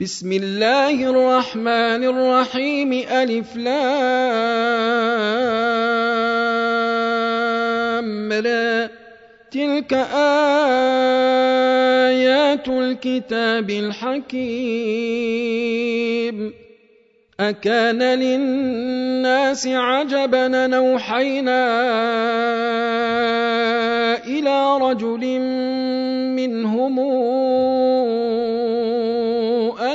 بسم الله الرحمن الرحيم. ألف لام را. تلك آيات الكتاب الحكيم. أكان للناس عجبا نوحينا إلى رجل منهم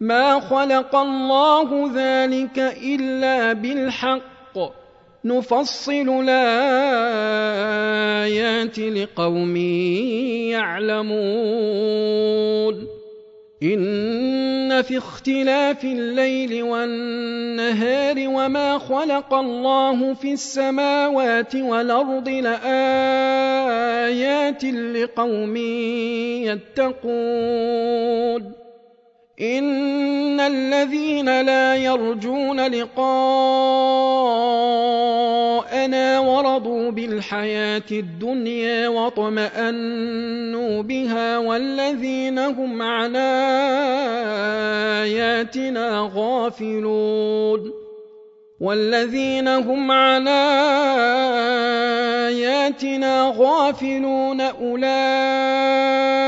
ما خلق الله ذلك إلا بالحق. نفصل الآيات لقوم يعلمون. إن في اختلاف الليل والنهار وما خلق الله في السماوات والأرض لآيات لقوم يتقون. إن الذين لا يرجون لقاءنا ورضوا بالحياة الدنيا واطمأنوا بها والذين هم عن آياتنا غافلون والذين هم عن آياتنا غافلون أولئك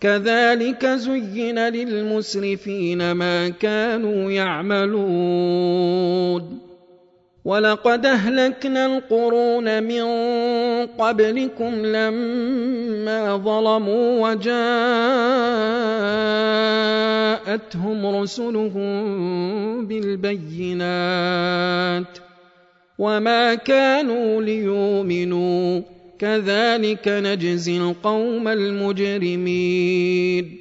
كَذَٰلِكَ زُيِّنَ لِلْمُسْرِفِينَ مَا كَانُوا يَعْمَلُونَ. وَلَقَدْ أَهْلَكْنَا الْقُرُونَ مِن قَبْلِكُمْ لَمَّا ظَلَمُوا وَجَاءَتْهُمْ رُسُلُهُم بِالْبَيِّنَاتِ وَمَا كَانُوا لِيُؤْمِنُوا ۚ. كَذَٰلِكَ نَجْزِي الْقَوْمَ الْمُجْرِمِينَ.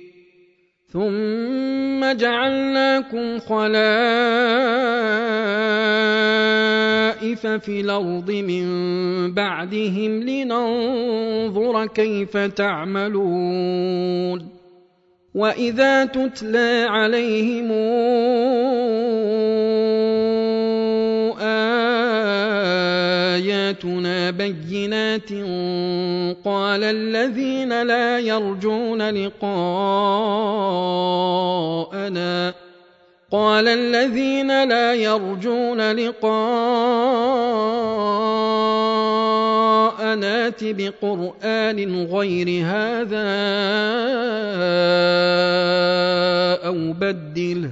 ثُمَّ جَعَلْنَاكُمْ خَلَائِفَ فِي الْأَرْضِ مِن بَعْدِهِمْ لِنَنظُرَ كَيْفَ تَعْمَلُونَ. وَإِذَا تُتْلَىٰ عَلَيْهِمْ آيَاتُنَا بَيِّنَاتٍ قَالَ الَّذِينَ لَا يَرْجُونَ لِقَاءَنَا قال الذين لا يرجون لقاءنا بقرآن غير هذا أو بدله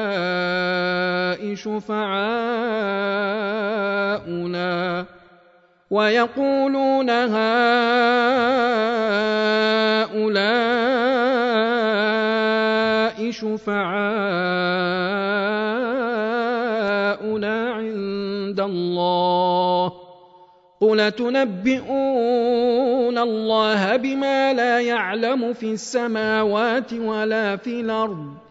شفعاؤنا ويقولون هؤلاء شفعاؤنا عند الله قل تنبئون الله بما لا يعلم في السماوات ولا في الأرض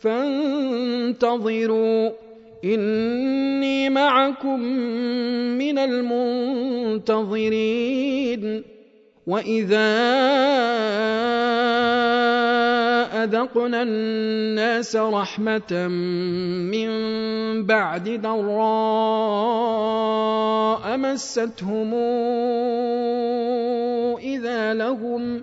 فانتظروا إني معكم من المنتظرين. وإذا أذقنا الناس رحمة من بعد ضراء مستهم إذا لهم ۖ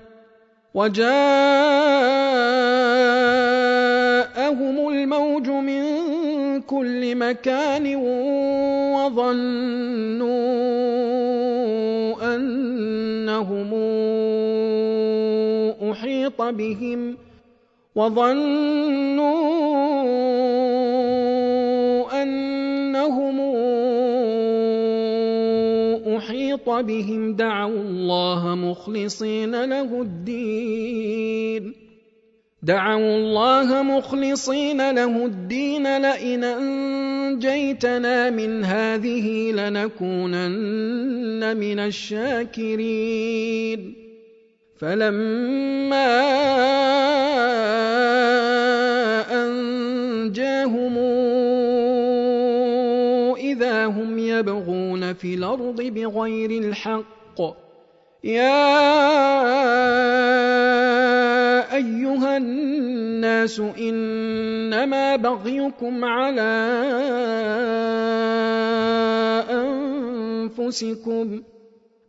وجاءهم الموج من كل مكان وظنوا أنهم أحيط بهم وظنوا أحيط بهم دعوا الله مخلصين له الدين. دعوا الله مخلصين له الدين لئن أنجيتنا من هذه لنكونن من الشاكرين. فلما أنجاهم هم يبغون في الأرض بغير الحق. يا أيها الناس إنما بغيكم على أنفسكم.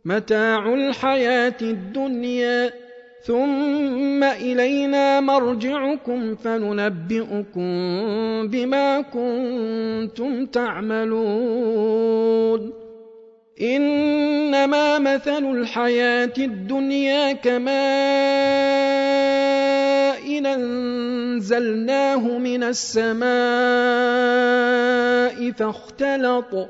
متاع الحياة الدنيا. ثم إلينا مرجعكم فننبئكم بما كنتم تعملون. إنما مثل الحياة الدنيا كماء أنزلناه من السماء فاختلط.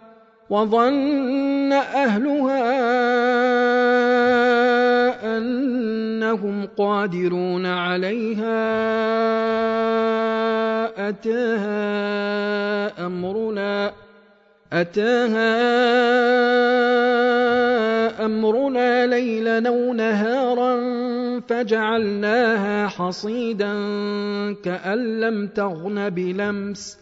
وظن أهلها أنهم قادرون عليها أتاها أمرنا أتاها أمرنا ليلا أو نهارا فجعلناها حصيدا كأن لم تغن بلمس.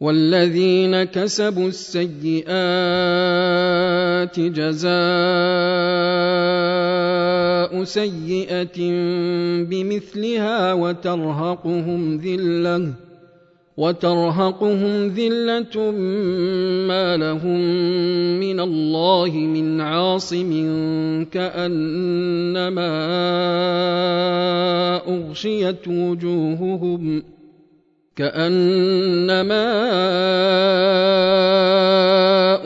والذين كسبوا السيئات جزاء سيئة بمثلها وترهقهم ذلة وترهقهم ذلة ما لهم من الله من عاصم كأنما أغشيت وجوههم ۖ كأنما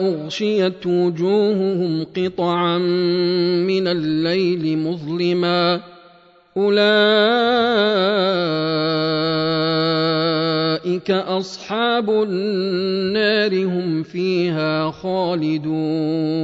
أغشيت وجوههم قطعا من الليل مظلما أولئك أصحاب النار هم فيها خالدون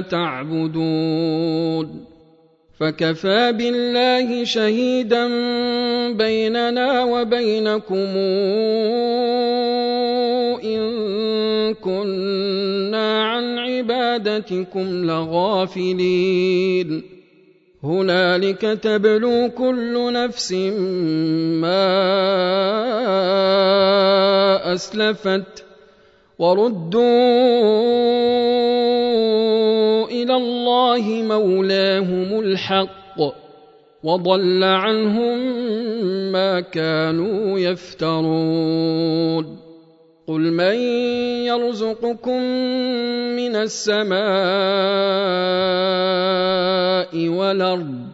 تعبدون. فكفى بالله شهيدا بيننا وبينكم إن كنا عن عبادتكم لغافلين. هنالك تبلو كل نفس ما أسلفت وردوا إلى الله مولاهم الحق وضل عنهم ما كانوا يفترون قل من يرزقكم من السماء والارض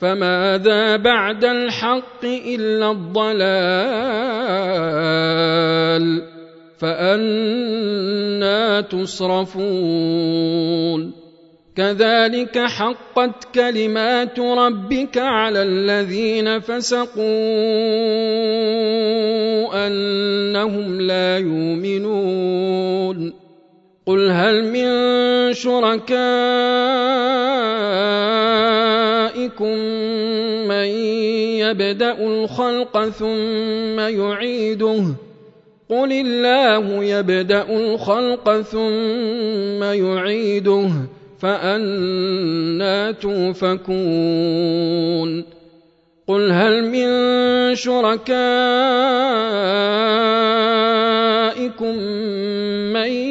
فماذا بعد الحق الا الضلال فانى تصرفون كذلك حقت كلمات ربك على الذين فسقوا انهم لا يؤمنون قل هل من شركائكم من يبدا الخلق ثم يعيده قل الله يبدا الخلق ثم يعيده فأنا توفكون قل هل من شركائكم من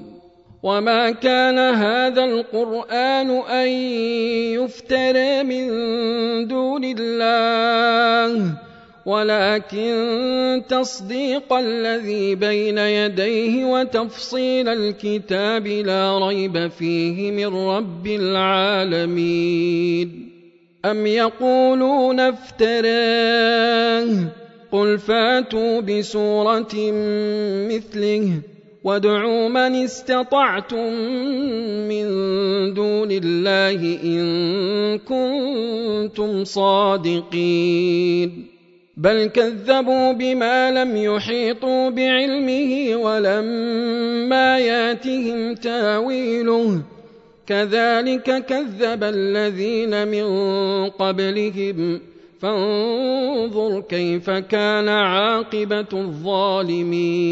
وما كان هذا القرآن أن يفترى من دون الله ولكن تصديق الذي بين يديه وتفصيل الكتاب لا ريب فيه من رب العالمين ام يقولون افتراه قل فاتوا بسوره مثله وادعوا من استطعتم من دون الله ان كنتم صادقين بل كذبوا بما لم يحيطوا بعلمه ولما ياتهم تاويله كذلك كذب الذين من قبلهم فانظر كيف كان عاقبه الظالمين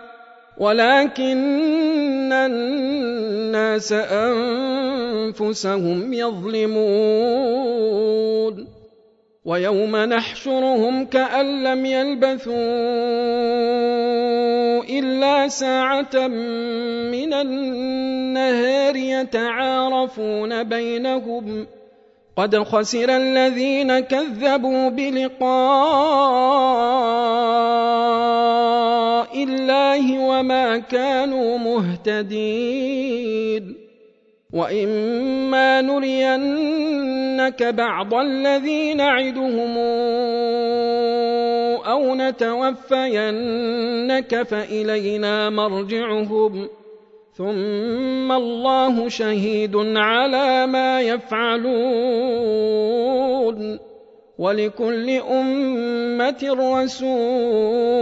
ولكن الناس أنفسهم يظلمون. ويوم نحشرهم كأن لم يلبثوا إلا ساعة من النهار يتعارفون بينهم. قد خسر الذين كذبوا بلقاء الله وما كانوا مهتدين واما نرينك بعض الذي نعدهم أو نتوفينك فالينا مرجعهم ثم الله شهيد على ما يفعلون ولكل امه رسول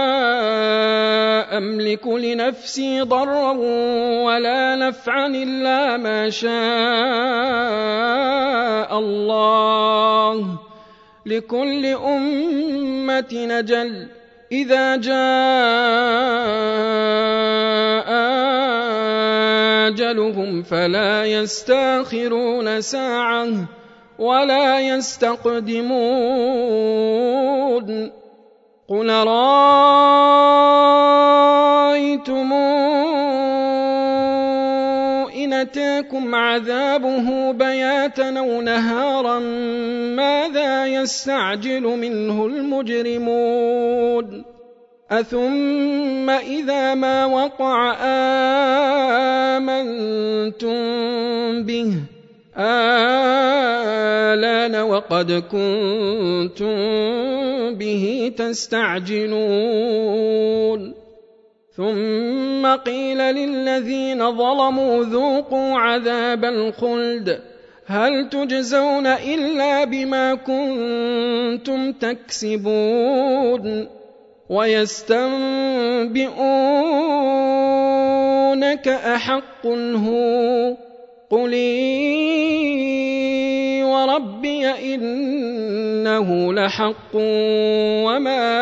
أملك لنفسي ضرا ولا نفعا إلا ما شاء الله. لكل أمة نجل. إذا جاء أجلهم فلا يستأخرون ساعة ولا يستقدمون. قل رأيتم إن أتاكم عذابه بياتا أو نهارا ماذا يستعجل منه المجرمون؟ أثم إذا ما وقع آمنتم به؟ آلان وقد كنتم به تستعجلون؟ ثم قيل للذين ظلموا ذوقوا عذاب الخلد هل تجزون إلا بما كنتم تكسبون ويستنبئونك أحق هو قل وربي إنه لحق وما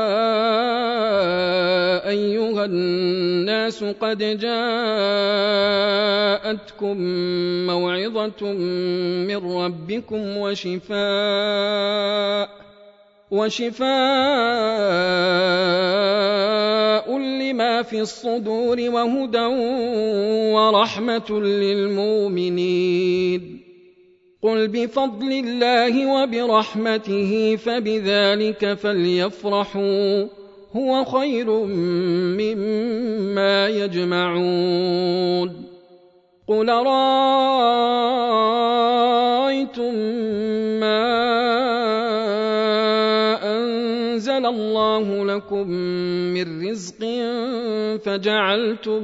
الناس قد جاءتكم موعظة من ربكم وشفاء وشفاء لما في الصدور وهدى ورحمة للمؤمنين. قل بفضل الله وبرحمته فبذلك فليفرحوا. هو خير مما يجمعون. قل رايتم ما أنزل الله لكم من رزق فجعلتم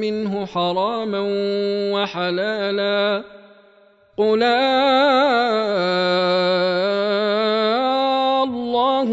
منه حراما وحلالا؟ قل الله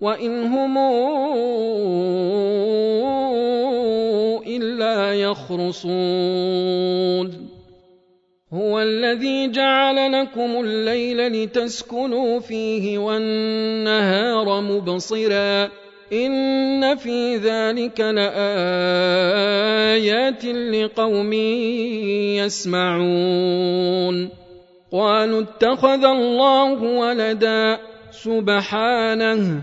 وان هم الا يخرصون هو الذي جعل لكم الليل لتسكنوا فيه والنهار مبصرا إن في ذلك لآيات لقوم يسمعون قالوا اتخذ الله ولدا سبحانه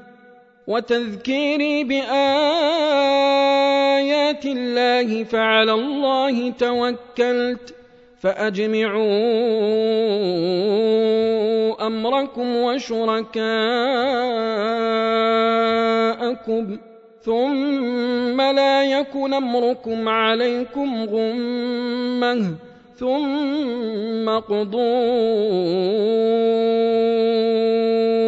وتذكيري بآيات الله فعلى الله توكلت فأجمعوا أمركم وشركاءكم ثم لا يكن أمركم عليكم غمة ثم اقضوا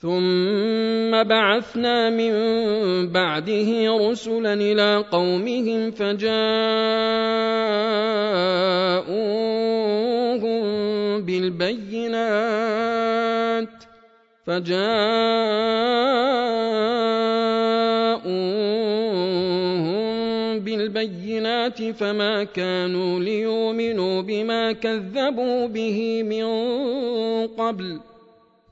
ثم بعثنا من بعده رسلا إلى قومهم فجاءوهم بالبينات فجاءوهم بالبينات فما كانوا ليؤمنوا بما كذبوا به من قبل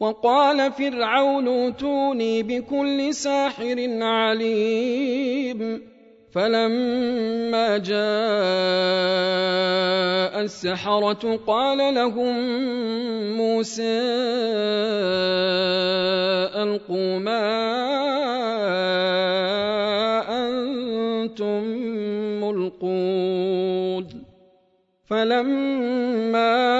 وقال فرعون ائتوني بكل ساحر عليم. فلما جاء السحرة قال لهم موسى ألقوا ما أنتم ملقون. فلما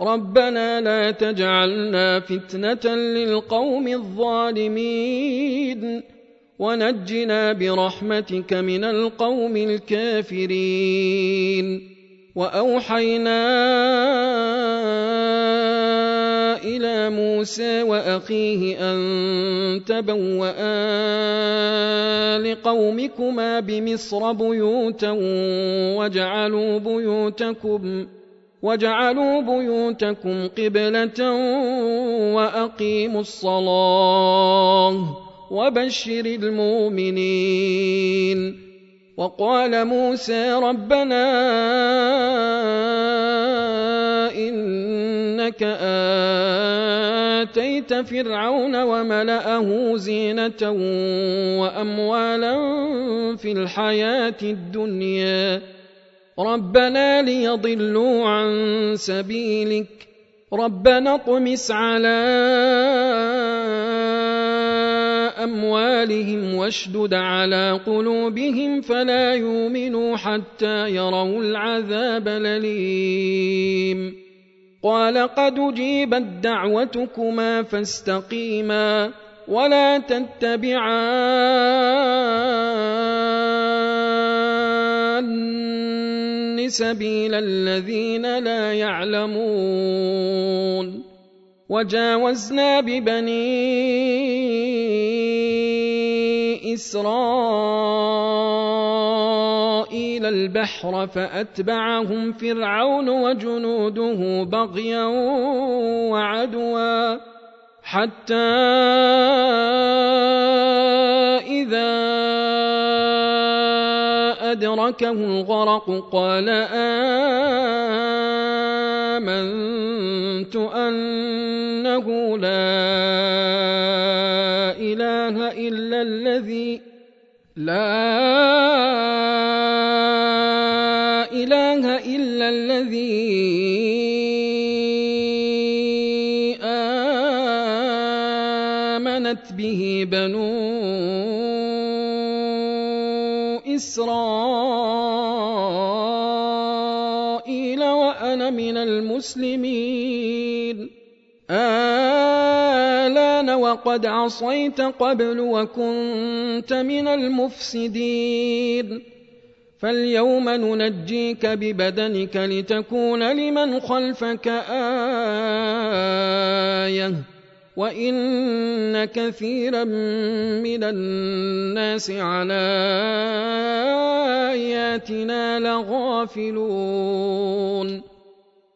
ربنا لا تجعلنا فتنة للقوم الظالمين. ونجنا برحمتك من القوم الكافرين. وأوحينا إلى موسى وأخيه أن تبوأ لقومكما بمصر بيوتا وجعلوا بيوتكم وجعلوا بيوتكم قبلة وأقيموا الصلاة وبشر المؤمنين وقال موسى ربنا إنك آتيت فرعون وملأه زينة وأموالا في الحياة الدنيا ربنا ليضلوا عن سبيلك. ربنا اطمس على أموالهم واشدد على قلوبهم فلا يؤمنوا حتى يروا العذاب الأليم. قال قد أجيبت دعوتكما فاستقيما ولا تتبعان سبيل الذين لا يعلمون. وجاوزنا ببني إسرائيل البحر فأتبعهم فرعون وجنوده بغيا وعدوا حتى إذا أدركه الغرق قال آمنت أنه لا إله إلا الذي لا إله إلا الذي آمنت به بنو وأنا من المسلمين. آلان وقد عصيت قبل وكنت من المفسدين. فاليوم ننجيك ببدنك لتكون لمن خلفك آية. وإن كثيرا من الناس عن آياتنا لغافلون.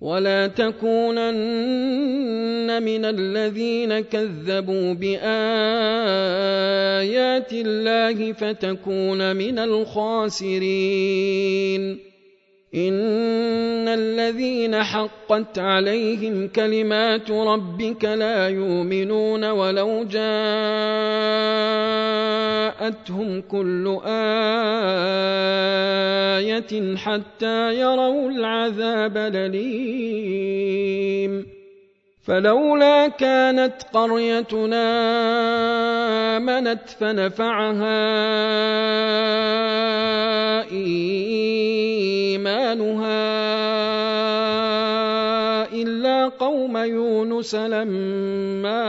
ولا تكونن من الذين كذبوا بآيات الله فتكون من الخاسرين. ان الذين حقت عليهم كلمات ربك لا يؤمنون ولو جاءتهم كل إيه حتى يروا العذاب الاليم فلولا كانت قريتنا آمنت فنفعها إيمانها إلا قوم يونس لما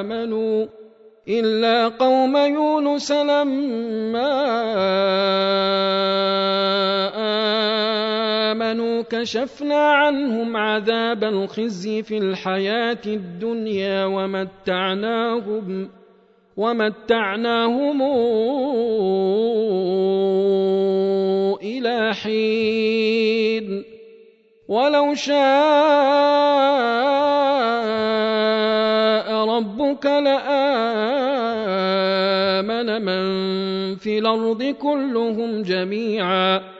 آمنوا قوم يونس لما آمنوا كشفنا عنهم عذاب الخزي في الحياة الدنيا ومتعناهم ومتعناهم إلى حين. ولو شاء ربك لآمن من في الأرض كلهم جميعا.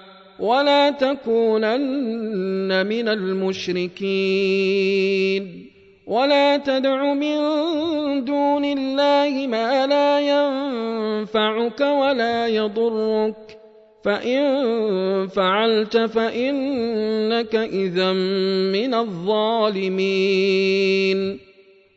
ولا تكونن من المشركين ولا تدع من دون الله ما لا ينفعك ولا يضرك فإن فعلت فإنك إذا من الظالمين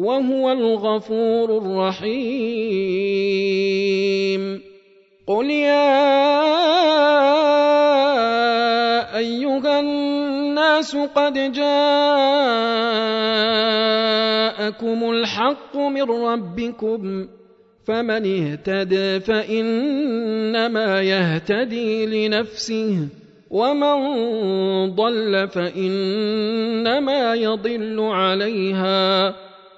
وهو الغفور الرحيم. قل يا ايها الناس قد جاءكم الحق من ربكم فمن اهتدى فانما يهتدي لنفسه ومن ضل فانما يضل عليها